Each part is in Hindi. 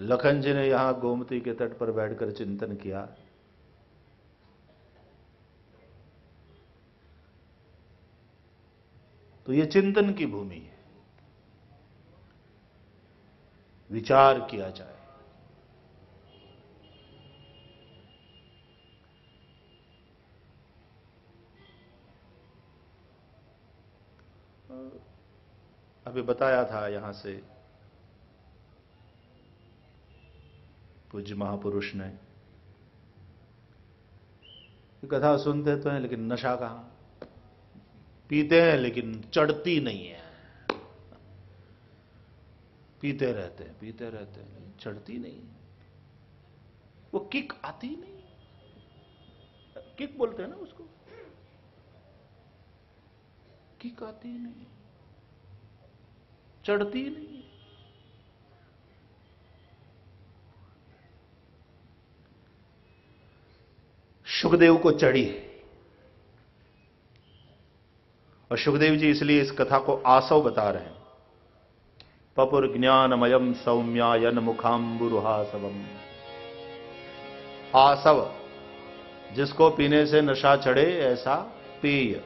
लखन जी ने यहाँ गोमती के तट पर बैठकर चिंतन किया। तो यह चिंतन की भूमि है। विचार किया जाए। अभी बताया था यहाँ से पूज्य महापुरुष ने। कथा सुनते तो हैं, लेकिन नशा कहाँ? पीते हैं, लेकिन चढ़ती नहीं है। पीते रहते हैं, पीते रहते हैं चढ़ती नहीं वो किक आती नहीं। किक बोलते हैं ना उसको। किक आती नहीं। चढ़ती नहीं। सुखदेव को चढ़ी और सुखदेव जी इसलिए इस कथा को आसव बता रहे हैं। पपुर ज्ञानमयम सौम्यायन मुखाम्बुरुहासवम। आसव, जिसको पीने से नशा चढ़े, ऐसा पेय।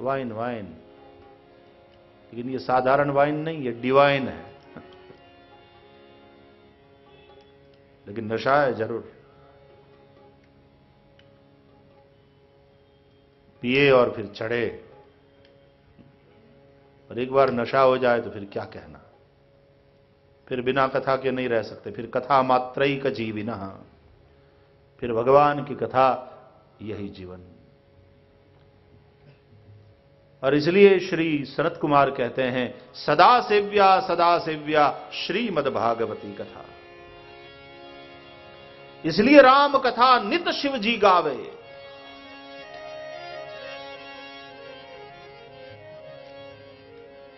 Wine wine. लेकिन ये साधारण वाइन नहीं, ये डिवाइन है। लेकिन नशा है ज़रूर। पिए और फिर चढ़े। और एक बार नशा हो जाए तो फिर क्या कहना? फिर बिना कथा के नहीं रह सकते। फिर कथा मात्र ही का जीविना। फिर भगवान की कथा यही जीवन। और इसलिए श्री सनत कुमार कहते हैं सदा सेव्या सदा सेव्या श्रीमद भागवती कथा। इसलिए राम कथा नित शिव जी गावे।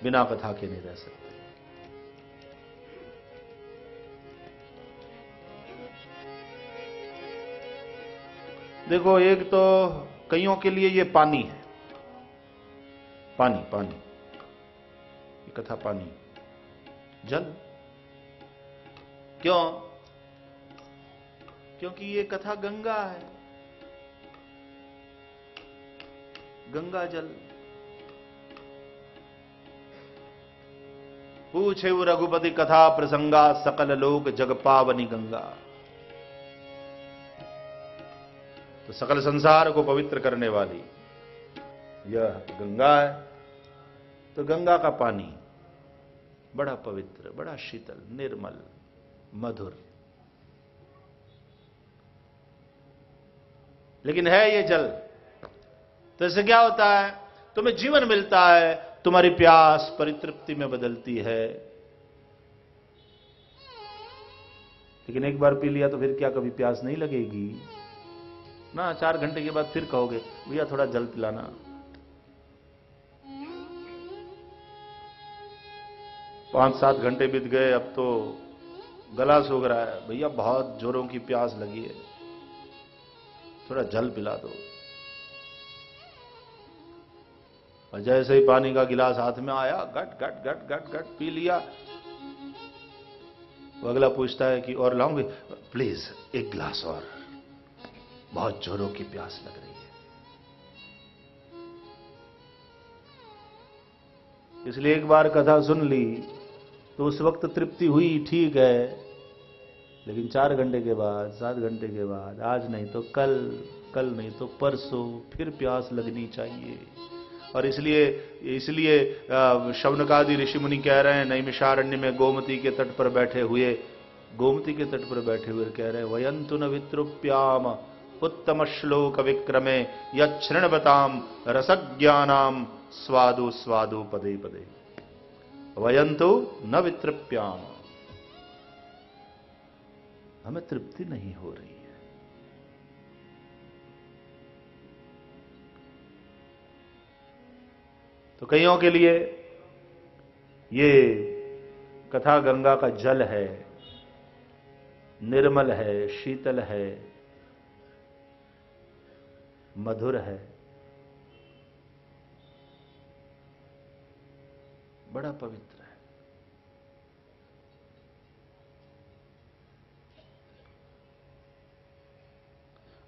बिना कथा के नहीं रह सकते। देखो, एक तो कईयों के लिए ये पानी है। पानी पानी। ये कथा पानी। जल? क्यों? क्योंकि ये कथा गंगा है। गंगा जल। पूछे रघुपति कथा प्रसंगा सकल लोक जग पावनी गंगा। तो सकल संसार को पवित्र करने वाली यह गंगा है तो गंगा का पानी बड़ा पवित्र, बड़ा शीतल, निर्मल, मधुर। लेकिन है ये जल तो इससे क्या होता है? तुम्हें जीवन मिलता है तुम्हारी प्यास परितृप्ति में बदलती है। लेकिन एक बार पी लिया तो फिर क्या कभी प्यास नहीं लगेगी? ना, चार घंटे के बाद फिर कहोगे, भैया, थोड़ा जल पिलाना। पाँच सात घंटे बीत गए, अब तो गला सूख रहा है। भैया, बहुत जोरों की प्यास लगी है। थोड़ा जल पिला दो। और जैसे ही पानी का गिलास हाथ में आया, गट गट गट गट गट पी लिया। वो अगला पूछता है कि और लाऊँगे? प्लीज़, एक गिलास और। बहुत जोरों की प्यास लग रही है। इसलिए एक बार कथा सुन ली तो उस वक्त तृप्ति हुई, ठीक है। लेकिन चार घंटे के बाद, सात घंटे के बाद, आज नहीं तो कल कल नहीं तो परसों, फिर प्यास लगनी चाहिए। और इसलिए इसलिए शवनकादि ऋषि मुनि कह रहे हैं, नैमिषारण्य में गोमती के तट पर बैठे हुए, गोमती के तट पर बैठे हुए कह रहे हैं, वयंतु न वित्रुप्याम उत्तम श्लोक विक्रमे यृणवताम रसज्ञानाम स्वादु स्वादु पदे पदे। वयंतु न वितृप्याम। हमें तृप्ति नहीं हो रही। तो कईयों के लिए ये कथा गंगा का जल है, निर्मल है, शीतल है, मधुर है। बड़ा पवित्र है।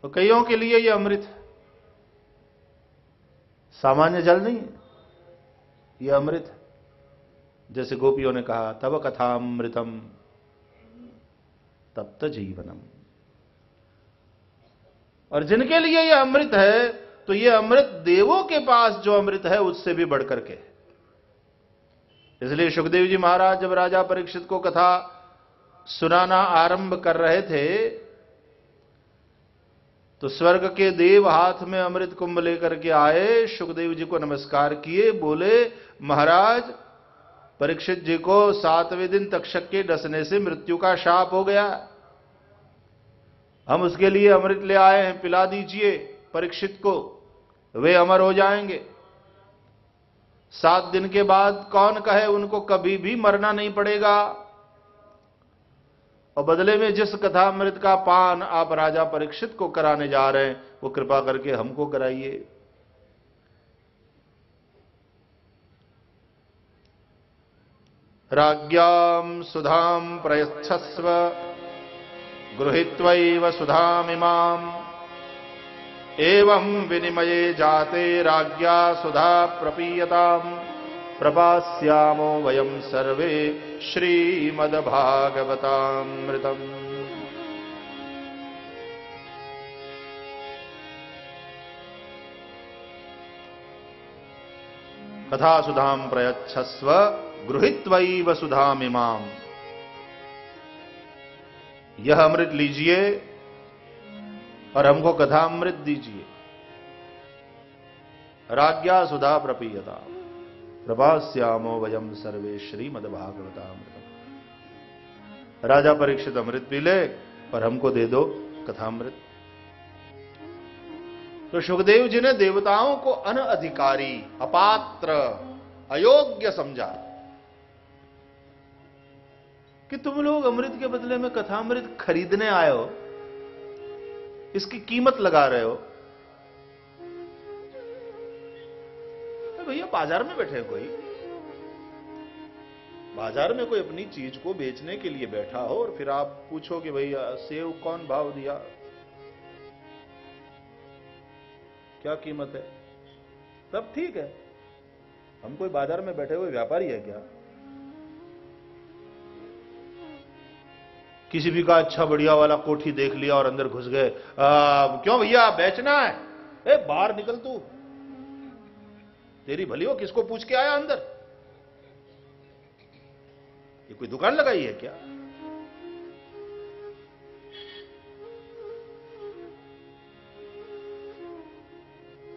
और कईयों के लिए यह अमृत सामान्य जल नहीं है। यह अमृत जैसे गोपियों ने कहा तब कथामृतम। तप्त जीवनम। और जिनके लिए यह अमृत है तो यह अमृत देवों के पास जो अमृत है, उससे भी बढ़कर के इसलिए सुखदेव जी महाराज जब राजा परीक्षित को कथा सुनाना आरंभ कर रहे थे तो स्वर्ग के देव हाथ में अमृत कुंभ लेकर के आए, सुखदेव जी को नमस्कार किए, बोले, महाराज, परीक्षित जी को सातवें दिन तक्षक के डसने से मृत्यु का शाप हो गया। हम उसके लिए अमृत ले आए हैं, पिला दीजिए परीक्षित को, वे अमर हो जाएँगे। सात दिन के बाद कौन कहे, उनको कभी भी मरना नहीं पड़ेगा। और बदले में जिस कथा अमृत का पान आप राजा परीक्षित को कराने जा रहे हैं, वो कृपा करके हमको कराइए। राज्ञाम सुधाम प्रयच्छस्व, गृहीत्वैव सुधामिमाम्। एवं विनिमये जाते राज्ञा सुधा प्रपीयताम्। प्रपास्यामो वयं सर्वे श्रीमद्भागवतामृतम्। कथा सुधाम प्रयच्छस्व, गृहित्वैव सुधामिमाम यह अमृत लीजिए और हमको कथा अमृत दीजिए। राज्ञा सुधा प्रपीयता प्रभास्यामो वयम सर्वे श्रीमद भागवतामृत राजा परीक्षित अमृत पी ले, पर हमको दे दो कथामृत। तो सुखदेव जी ने देवताओं को अन अधिकारी, अपात्र, अयोग्य समझा। कि तुम लोग अमृत के बदले में कथामृत खरीदने आए हो, इसकी कीमत लगा रहे हो भैया बाज़ार में बैठे कोई? बाज़ार में कोई अपनी चीज़ को बेचने के लिए बैठा हो और फिर आप पूछो कि भैया, सेव कौन भाव दिया? क्या कीमत है? तब ठीक है। हम कोई बाज़ार में बैठे हुए व्यापारी है क्या? किसी भी का अच्छा बढ़िया वाला कोठी देख लिया और अंदर घुस गए। क्यों भैया, बेचना है? ए, बाहर निकल तू। तेरी भली हो किसको पूछ के आया अंदर? ये कोई दुकान लगाई है क्या?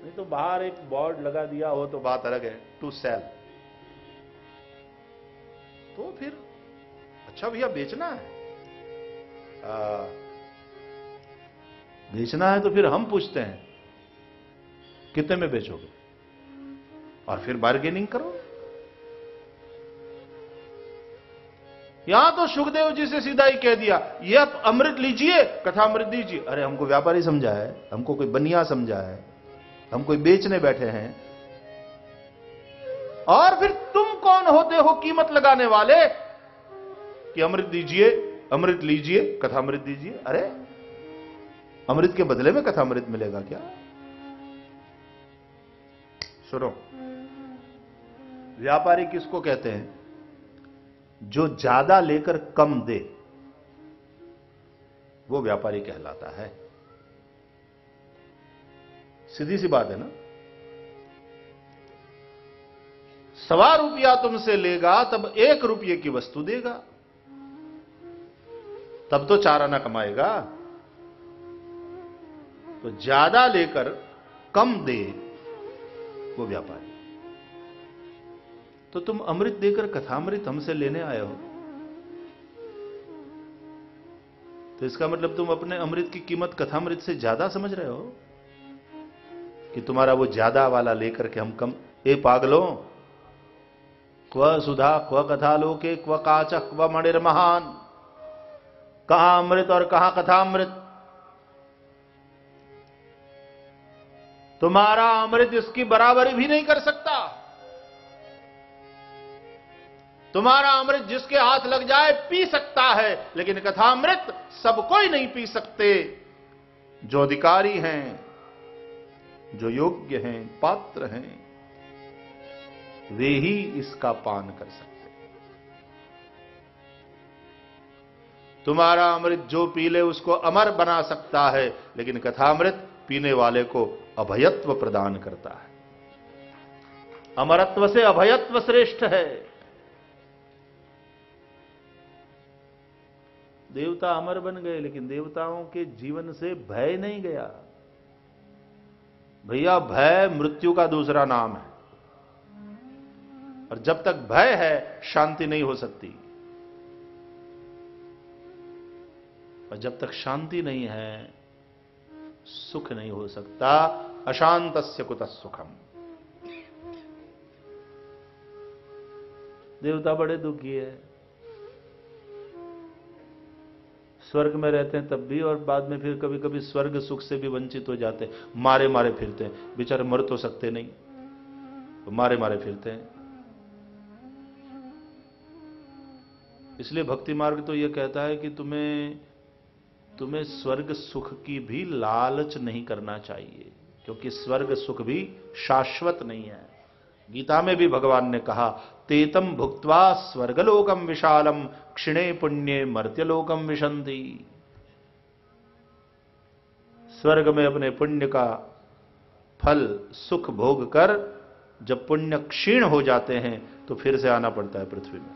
नहीं तो बाहर एक बोर्ड लगा दिया हो तो बात अलग है टू सेल तो फिर अच्छा भैया बेचना है। आ, बेचना है तो फिर हम पूछते हैं कितने में बेचोगे? और फिर बार्गेनिंग करो। यहाँ तो सुखदेव जी से सीधा ही कह दिया, ये आप अमृत लीजिए, कथा अमृत दीजिए। अरे, हमको व्यापारी समझा है, हमको कोई बनिया समझा है, हम कोई बेचने बैठे हैं। और फिर तुम कौन होते हो कीमत लगाने वाले? कि अमृत दीजिए, अमृत लीजिए, कथा अमृत दीजिए। अरे, अमृत के बदले में कथा अमृत मिलेगा क्या? सुनो व्यापारी किसको कहते हैं? जो ज़्यादा लेकर कम दे, वो व्यापारी कहलाता है। सीधी सी बात है ना? सवा रुपया तुमसे लेगा, तब एक रुपये की वस्तु देगा। तब तो चार आना कमाएगा। तो ज़्यादा लेकर कम दे, वो व्यापारी। तो तुम अमृत देकर कथामृत हमसे लेने आए हो। तो इसका मतलब तुम अपने अमृत की कीमत कथामृत से ज़्यादा समझ रहे हो? कि तुम्हारा वो ज़्यादा वाला लेकर के हम कम ए पागलो, क्व सुधा, क्व कथा लोके, क्व काच क्व मणिर महान। कहा अमृत और कहाँ कथामृत? तुम्हारा अमृत इसकी बराबरी भी नहीं कर सकता। तुम्हारा अमृत जिसके हाथ लग जाए पी सकता है, लेकिन कथामृत सब कोई नहीं पी सकते। जो अधिकारी हैं, जो योग्य हैं, पात्र हैं, वे ही इसका पान कर सकते तुम्हारा अमृत जो पी ले, उसको अमर बना सकता है, लेकिन कथामृत पीने वाले को अभयत्व प्रदान करता है। अमरत्व से अभयत्व श्रेष्ठ है। देवता अमर बन गए, लेकिन देवताओं के जीवन से भय नहीं गया। भैया, भय मृत्यु का दूसरा नाम है। और जब तक भय है, शांति नहीं हो सकती। और जब तक शांति नहीं है, सुख नहीं हो सकता। अशांत से कुत सुखम। देवता बड़े दुखी है। स्वर्ग में रहते हैं, तब भी और बाद में फिर कभी कभी स्वर्ग सुख से भी वंचित हो जाते हैं। मारे मारे फिरते हैं। बेचारे मर तो सकते नहीं। तो मारे मारे फिरते हैं। इसलिए भक्ति मार्ग तो यह कहता है कि तुम्हें तुम्हें स्वर्ग सुख की भी लालच नहीं करना चाहिए, क्योंकि स्वर्ग सुख भी शाश्वत नहीं है। गीता में भी भगवान ने कहा तेतम भुक्वा स्वर्गलोकम विशालम क्षिणे पुण्य मर्त्यलोकम विशंति स्वर्ग में अपने पुण्य का फल, सुख भोग कर, जब पुण्य क्षीण हो जाते हैं तो फिर से आना पड़ता है पृथ्वी में।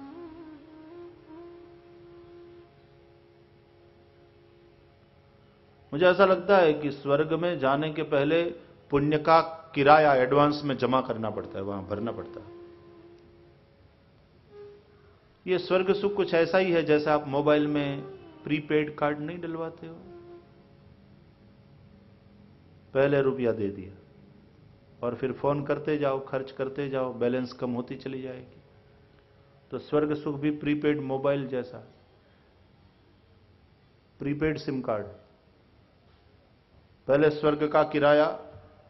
मुझे ऐसा लगता है कि स्वर्ग में जाने के पहले पुण्य का किराया एडवांस में जमा करना पड़ता है, वहाँ भरना पड़ता है। ये स्वर्ग सुख कुछ ऐसा ही है जैसे आप मोबाइल में प्रीपेड कार्ड नहीं डलवाते हो। पहले रुपया दे दिया और फिर फ़ोन करते जाओ, खर्च करते जाओ, बैलेंस कम होती चली जाएगी। तो स्वर्ग सुख भी प्रीपेड मोबाइल जैसा। Prepaid SIM card. पहले स्वर्ग का किराया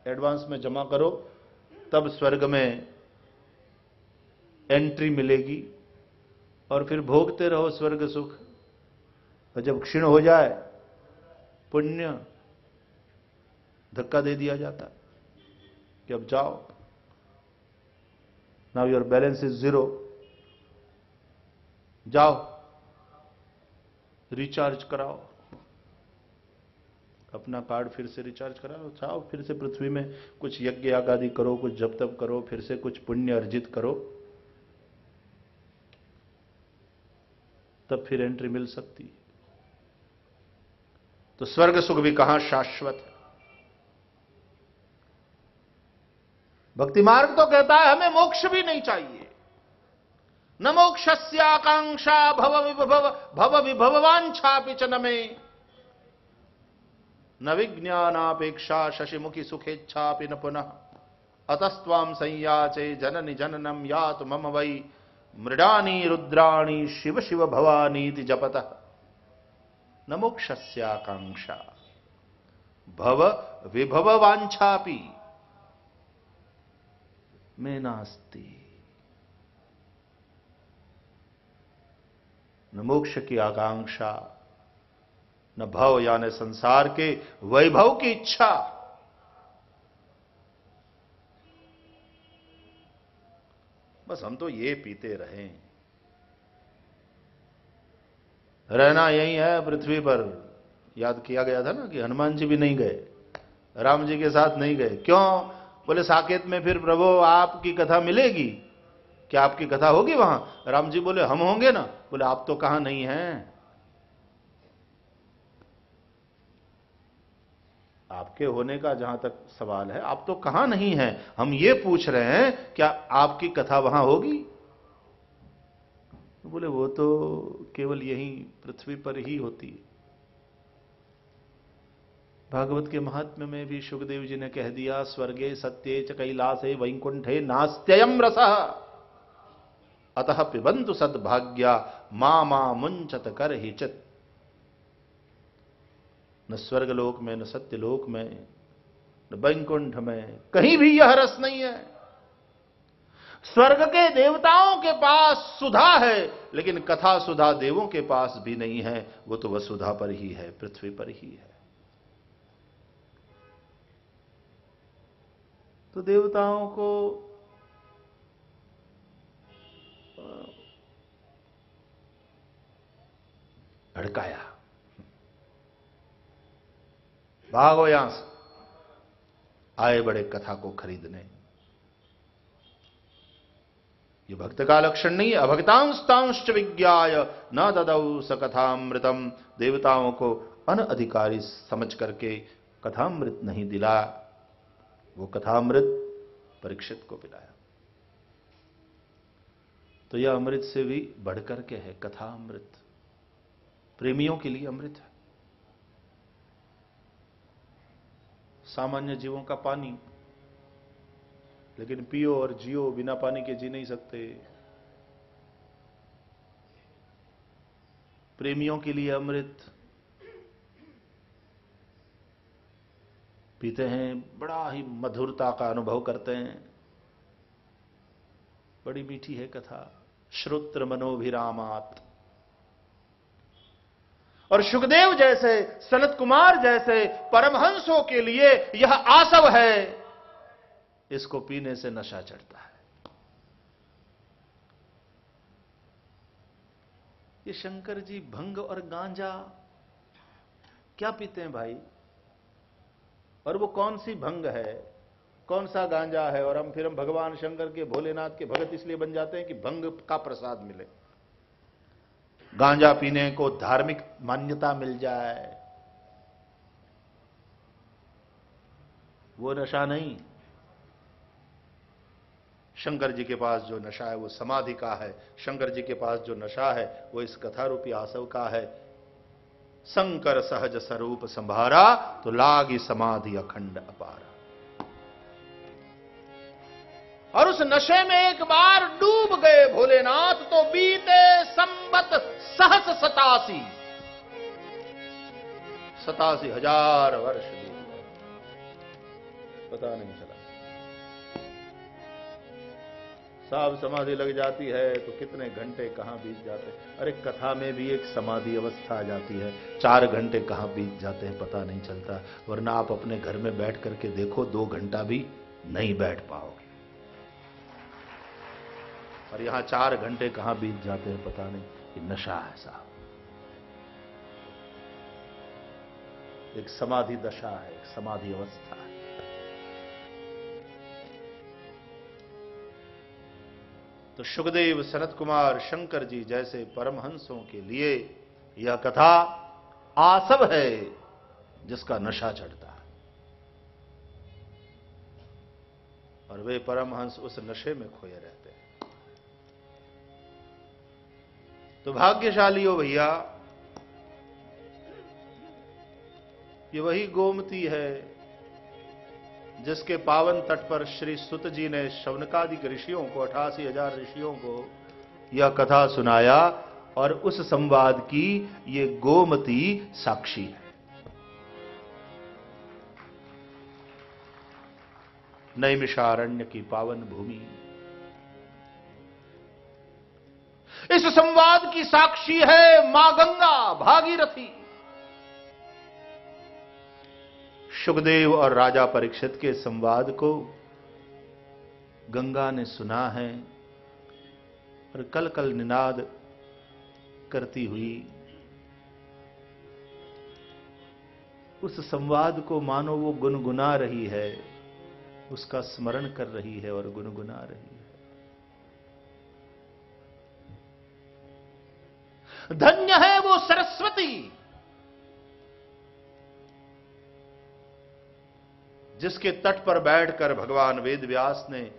एडवांस में जमा करो, तब स्वर्ग में एंट्री मिलेगी। और फिर भोगते रहो स्वर्ग सुख। और जब क्षीण हो जाए, पुण्य धक्का दे दिया जाता कि अब जाओ। Now your balance is zero जाओ। रिचार्ज कराओ। अपना कार्ड फिर से रिचार्ज कराओ। जाओ, फिर से पृथ्वी में कुछ यज्ञ याग आदि करो, कुछ जप तप करो, फिर से कुछ पुण्य अर्जित करो। तब फिर एंट्री मिल सकती है। तो स्वर्ग सुख भी कहाँ शाश्वत है? भक्ति मार्ग तो कहता है, हमें मोक्ष भी नहीं चाहिए। न मोक्षस्याकांक्षा भव विभव, भव विभवांछा पिचन में। न विज्ञानापेक्षा शशिमुखी सुखेच्छा न पुनः। अतस्वाम संयाचे जननि जननम यात मम वै। मृडानी रुद्राणी शिव शिव भवानीति जपत। न भव विभव वांछापि में नास्ती। न मोक्ष की आकांक्षा, न भव यानी संसार के वैभव की इच्छा। बस हम तो ये पीते रहें। रहना यही है पृथ्वी पर। याद किया गया था ना कि हनुमान जी भी नहीं गए, राम जी के साथ नहीं गए। क्यों? बोले, साकेत में फिर प्रभु आपकी कथा मिलेगी। क्या आपकी कथा होगी वहाँ? राम जी बोले, हम होंगे ना? बोले, आप तो कहाँ नहीं हैं? आपके होने का जहाँ तक सवाल है, आप तो कहाँ नहीं हैं? हम ये पूछ रहे हैं, क्या आपकी कथा वहाँ होगी? तो बोले, वो तो केवल यही पृथ्वी पर ही होती है। भागवत के महात्म्य में भी सुखदेव जी ने कह दिया, स्वर्गे सत्य च कैलासे वैकुंठे नास्त्ययम रस। अतः पिबंतु सद्भाग्या मा मा मुंचत कर ही हिचत न स्वर्गलोक में, न सत्यलोक में, न बैंकुंठ में, कहीं भी यह रस नहीं है। स्वर्ग के देवताओं के पास सुधा है, लेकिन कथा सुधा देवों के पास भी नहीं है। वो तो वसुधा पर ही है, पृथ्वी पर ही है। तो देवताओं को भड़काया। भागो यहाँ से। आए बड़े कथा को खरीदने। ये भक्त का लक्षण नहीं है। अभक्तांस्तांश्च विज्ञाय। न ददौ स कथामृतम। देवताओं को अन अधिकारी समझ करके कथामृत नहीं दिला। वो कथामृत परीक्षित को पिलाया। तो यह अमृत से भी बढ़कर के है। कथामृत। प्रेमियों के लिए अमृत है। सामान्य जीवों का पानी। लेकिन पियो और जियो बिना पानी के जी नहीं सकते। प्रेमियों के लिए अमृत। पीते हैं, बड़ा ही मधुरता का अनुभव करते हैं। बड़ी मीठी है कथा। श्रोत्र मनोभिरामात। और सुखदेव जैसे, सनत कुमार जैसे परमहंसों के लिए यह आसव है। इसको पीने से नशा चढ़ता है। ये शंकर जी भंग और गांजा क्या पीते हैं भाई? और वो कौन सी भंग है? कौन सा गांजा है? और हम फिर हम भगवान शंकर के भोलेनाथ के भगत इसलिए बन जाते हैं कि भंग का प्रसाद मिले। गांजा पीने को धार्मिक मान्यता मिल जाए। वो नशा नहीं। शंकर जी के पास जो नशा है, वो समाधि का है। शंकर जी के पास जो नशा है, वो इस कथा रूपी आसव का है। शंकर सहज स्वरूप संभारा तो लागी समाधि अखंड अपारा। और उस नशे में एक बार डूब गए भोलेनाथ तो बीते संबत सहस सतासी। सतासी हज़ार वर्ष पता नहीं चला। साहब समाधि लग जाती है तो कितने घंटे कहाँ बीत जाते हैं? अरे, कथा में भी एक समाधि अवस्था आ जाती है। चार घंटे कहाँ बीत जाते हैं, पता नहीं चलता। वरना आप अपने घर में बैठ करके देखो, दो घंटा भी नहीं बैठ पाओगे। और यहाँ चार घंटे कहाँ बीत जाते हैं पता नहीं कि नशा है साहब। एक समाधि दशा है, एक समाधि अवस्था है। तो सुखदेव सनत कुमार, शंकर जी जैसे परमहंसों के लिए यह कथा आसव है जिसका नशा चढ़ता है। और वे परमहंस उस नशे में खोए रहते हैं। तो भाग्यशाली हो भैया। ये वही गोमती है, जिसके पावन तट पर श्री सुत जी ने शवनकादिक ऋषियों को, अठासी हज़ार ऋषियों को यह कथा सुनाया और उस संवाद की ये गोमती साक्षी है। नैमिषारण्य की पावन भूमि। इस संवाद की साक्षी है माँ गंगा भागीरथी। सुखदेव और राजा परीक्षित के संवाद को गंगा ने सुना है और कल कल निनाद करती हुई उस संवाद को मानो वो गुनगुना रही है, उसका स्मरण कर रही है और गुनगुना रही है। धन्य है वो सरस्वती। जिसके तट पर बैठकर भगवान वेद व्यास ने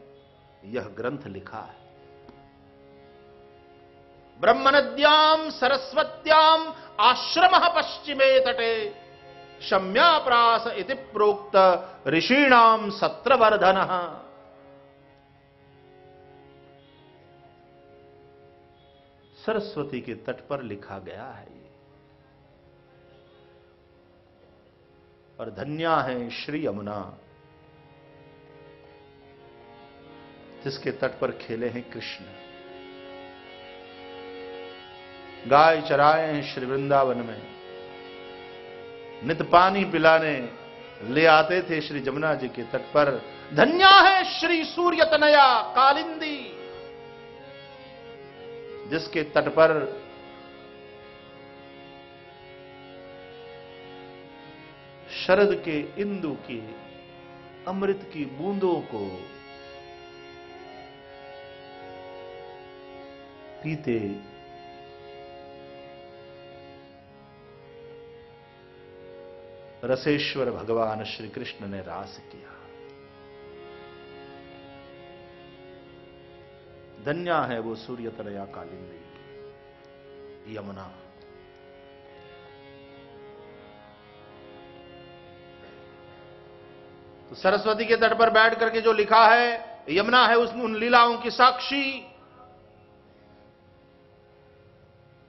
यह ग्रंथ लिखा है। ब्रह्म नद्याम सरस्वत्याम आश्रम पश्चिमे तटे, शम्याप्रास इति प्रोक्त ऋषीणाम सत्रवर्धन। सरस्वती के तट पर लिखा गया है ये। और धन्या है श्री यमुना। जिसके तट पर खेले हैं कृष्ण। गाय चराए हैं श्री वृंदावन में। नित पानी पिलाने ले आते थे श्री जमुना जी के तट पर। धन्या है श्री सूर्य तनया कालिंदी। जिसके तट पर शरद के इंदु की, अमृत की बूंदों को पीते। रसेश्वर भगवान श्री कृष्ण ने रास किया। धन्या है वो सूर्य तरया कालिंदी यमुना। तो सरस्वती के तट पर बैठ करके जो लिखा है, यमुना है उस उन लीलाओं की साक्षी।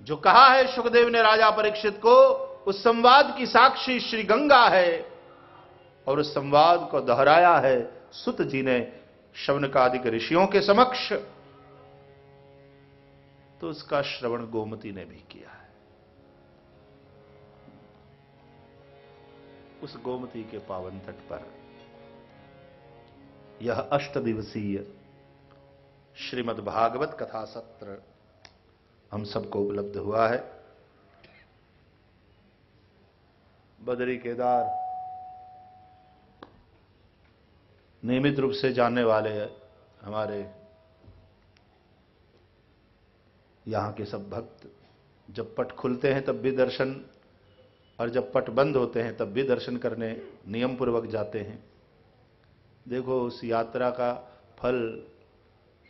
जो कहा है सुखदेव ने राजा परीक्षित को, उस संवाद की साक्षी श्री गंगा है। और उस संवाद को दोहराया है सुत जी ने शवनकादिक ऋषियों के समक्ष। तो उसका श्रवण गोमती ने भी किया है। उस गोमती के पावन तट पर यह अष्ट दिवसीय श्रीमद भागवत कथा सत्र हम सबको उपलब्ध हुआ है। बदरी केदार नियमित रूप से जानने वाले हमारे यहाँ के सब भक्त जब पट खुलते हैं तब भी दर्शन, और जब पट बंद होते हैं तब भी दर्शन करने नियम पूर्वक जाते हैं। देखो, उस यात्रा का फल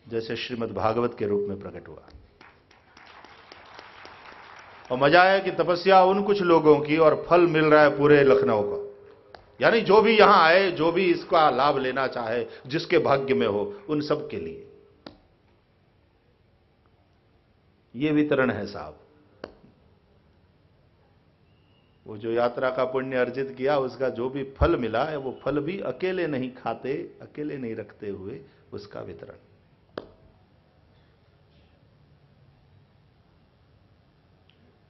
जैसे श्रीमद् भागवत के रूप में प्रकट हुआ। और मज़ा आया कि तपस्या उन कुछ लोगों की और फल मिल रहा है पूरे लखनऊ का। यानी जो भी यहाँ आए, जो भी इसका लाभ लेना चाहे, जिसके भाग्य में हो, उन सब के लिए। ये वितरण है साहब। वो जो यात्रा का पुण्य अर्जित किया, उसका जो भी फल मिला है, वो फल भी अकेले नहीं खाते, अकेले नहीं रखते हुए उसका वितरण।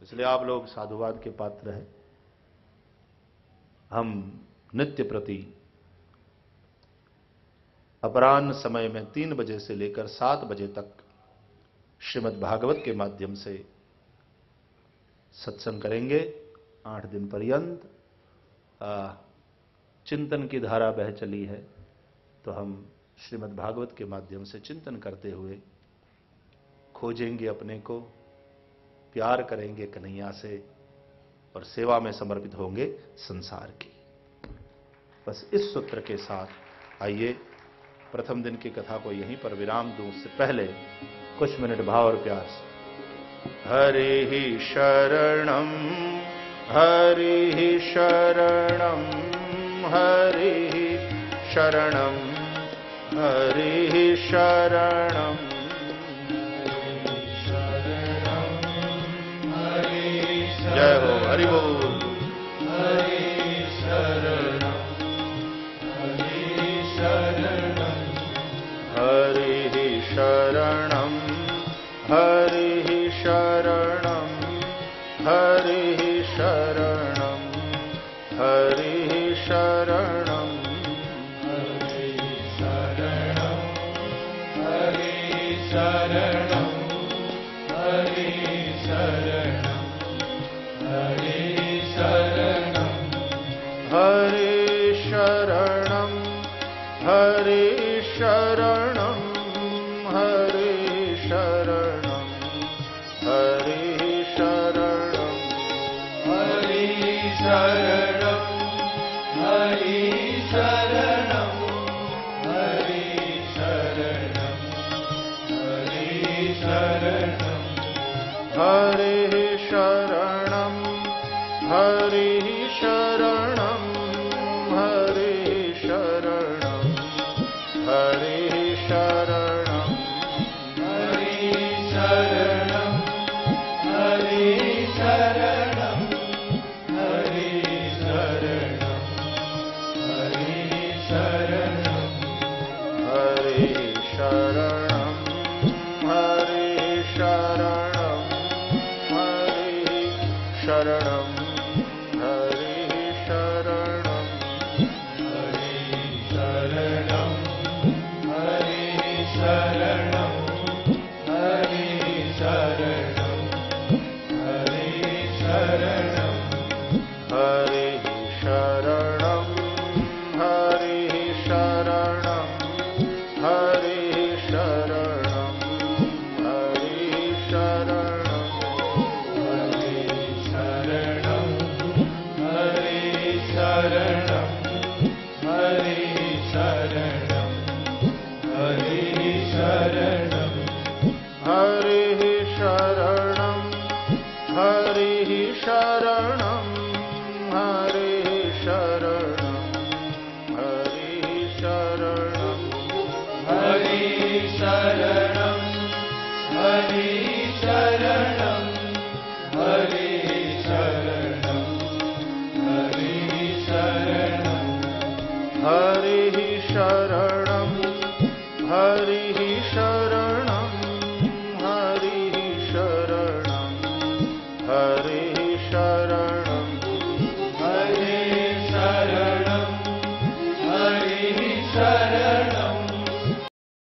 इसलिए आप लोग साधुवाद के पात्र हैं। हम नित्य प्रति अपराह्न समय में तीन बजे से लेकर सात बजे तक श्रीमद् भागवत के माध्यम से सत्संग करेंगे। आठ दिन पर्यंत चिंतन की धारा बह चली है तो हम श्रीमद् भागवत के माध्यम से चिंतन करते हुए खोजेंगे अपने को, प्यार करेंगे कन्हैया से और सेवा में समर्पित होंगे संसार की। बस इस सूत्र के साथ आइए। प्रथम दिन की कथा को यहीं पर विराम दूँ। उससे पहले कुछ मिनट भाव और प्यार से हरे ही शरणम हरे ही शरणम हरे ही शरणम हरे ही शरणम जय हो हरि बोल। शरण हरि शरण।